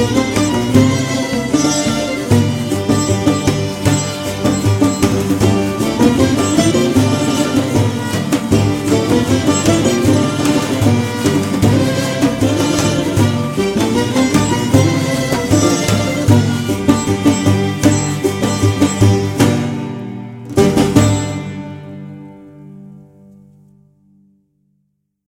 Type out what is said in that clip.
Música